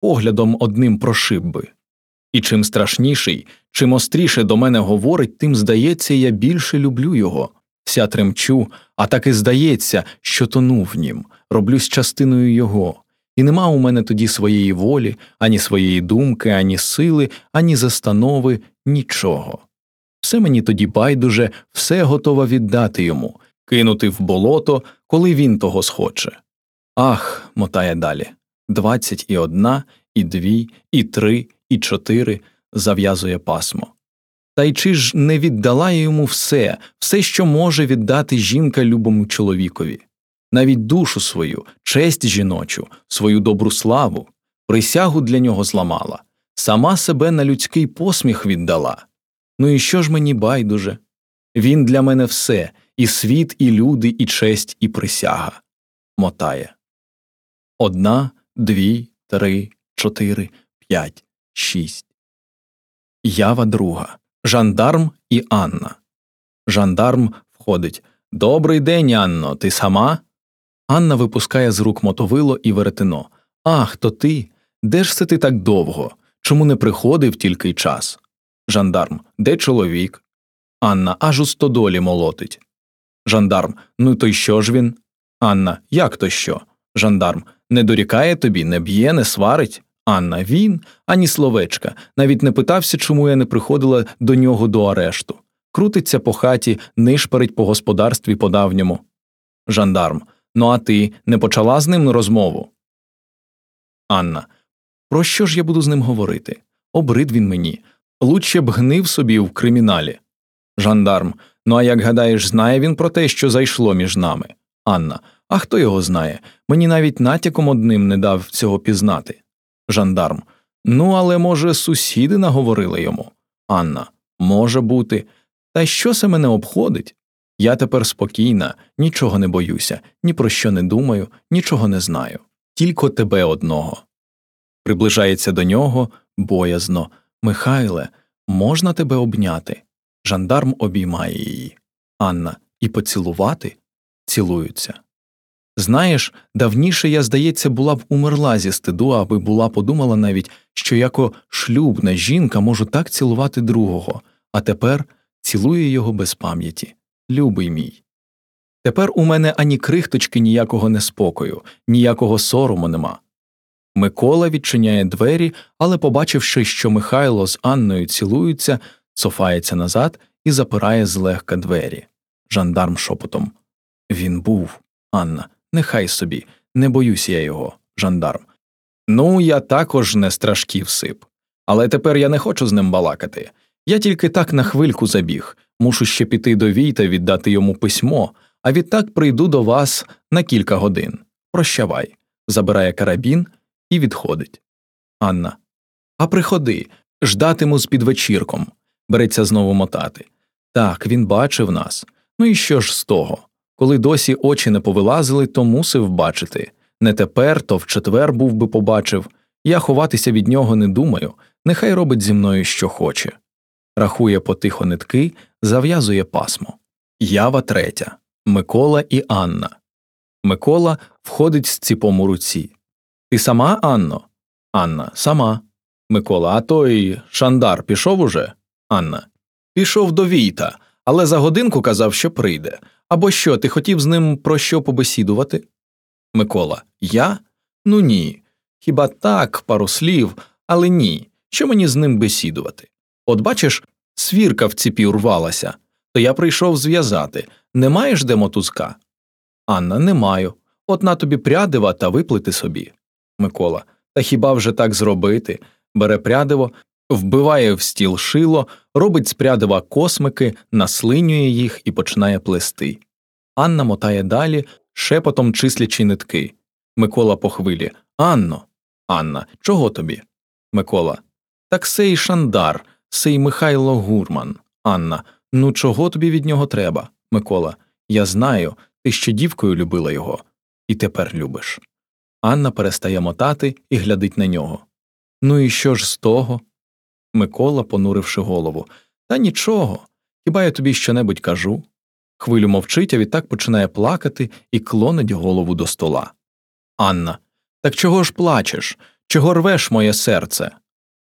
поглядом одним прошиб би. І чим страшніший, чим остріше до мене говорить, тим здається, я більше люблю його, вся тремчу, а так і здається, що тону в нім, роблюсь частиною його, і нема у мене тоді своєї волі, ані своєї думки, ані сили, ані застанови, нічого. Все мені тоді байдуже, все готова віддати йому, кинути в болото, коли він того схоче. Ах, мотає далі двадцять і одна, і дві, і три, і чотири зав'язує пасмо. Та й чи ж не віддала йому все, все, що може віддати жінка любому чоловікові, навіть душу свою, честь жіночу, свою добру славу, присягу для нього зламала, сама себе на людський посміх віддала. Ну і що ж мені байдуже? Він для мене все і світ, і люди, і честь, і присяга. Мотає. Одна, дві, три, чотири, п'ять, шість. Ява друга. Жандарм і Анна. Жандарм входить. Добрий день, Анно. Ти сама? Анна випускає з рук мотовило і веретено. Ах, то ти. Де ж це ти так довго? Чому не приходив тільки й час? Жандарм. Де чоловік? Анна аж у стодолі молотить. Жандарм. Ну то й що ж він? Анна. Як то що? Жандарм. Не дорікає тобі, не б'є, не сварить. Анна. Він ані словечка. Навіть не питався, чому я не приходила до нього до арешту. Крутиться по хаті, нишпарить по господарстві по давньому. Жандарм. Ну а ти не почала з ним розмову? Анна. Про що ж я буду з ним говорити? Обрид він мені. Лучше б гнив собі в криміналі. Жандарм. Ну а як гадаєш, знає він про те, що зайшло між нами? Анна. А хто його знає? Мені навіть натяком одним не дав цього пізнати. Жандарм. Ну, але, може, сусіди наговорили йому. Анна. Може бути. Та що це мене обходить? Я тепер спокійна, нічого не боюся, ні про що не думаю, нічого не знаю. Тільки тебе одного. Приближається до нього боязно. Михайле, можна тебе обняти? Жандарм обіймає її. Анна. І поцілувати? Цілуються. Знаєш, давніше я, здається, була б умерла зі стиду, аби була подумала навіть, що яко шлюбна жінка можу так цілувати другого, а тепер цілує його без пам'яті. Любий мій. Тепер у мене ані крихточки ніякого неспокою, ніякого сорому нема. Микола відчиняє двері, але, побачивши, що Михайло з Анною цілуються, цофається назад і запирає злегка двері. Жандарм шепотом Він був, Анна, нехай собі, не боюсь я його, жандарм. Ну, я також не страшків сип. Але тепер я не хочу з ним балакати. Я тільки так на хвильку забіг, мушу ще піти до Війта віддати йому письмо, а відтак прийду до вас на кілька годин. Прощавай, забирає карабін і відходить. Анна. А приходи, ждатиму з підвечірком. Береться знову мотати. Так, він бачив нас. Ну і що ж з того? Коли досі очі не повилазили, то мусив бачити. Не тепер, то в четвер був би побачив. Я ховатися від нього не думаю, нехай робить зі мною, що хоче. Рахує потихо нитки, зав'язує пасмо. Ява третя. Микола і Анна. Микола входить з ціпом у руці. Ти сама, Анно? Анна. Сама. Микола. А той Шандар пішов уже? Анна. Пішов до Війта, але за годинку казав, що прийде. Або що, ти хотів з ним про що побесідувати? Микола. Я? Ну ні. Хіба так, пару слів, але ні. Що мені з ним бесідувати? От бачиш, свірка в ціпі урвалася, то я прийшов зв'язати. Не маєш де мотузка? Анна, не маю. От на тобі прядива та виплити собі. Микола. Та хіба вже так зробити? Бере прядиво, вбиває в стіл шило, робить з космики, наслинює їх і починає плести. Анна мотає далі, шепотом числячи нитки. Микола по хвилі. Анно. Анна, чого тобі? Микола. Так сей Шандар, сей Михайло Гурман. Анна. Ну, чого тобі від нього треба? Микола. Я знаю, ти ще дівкою любила його, і тепер любиш. Анна перестає мотати і глядить на нього. Ну і що ж з того? Микола, понуривши голову. Та нічого. Хіба я тобі щонебудь кажу? Хвилю мовчить, а відтак починає плакати і клонить голову до стола. Анна. Так чого ж плачеш? Чого рвеш моє серце?